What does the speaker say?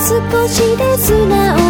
少しで素直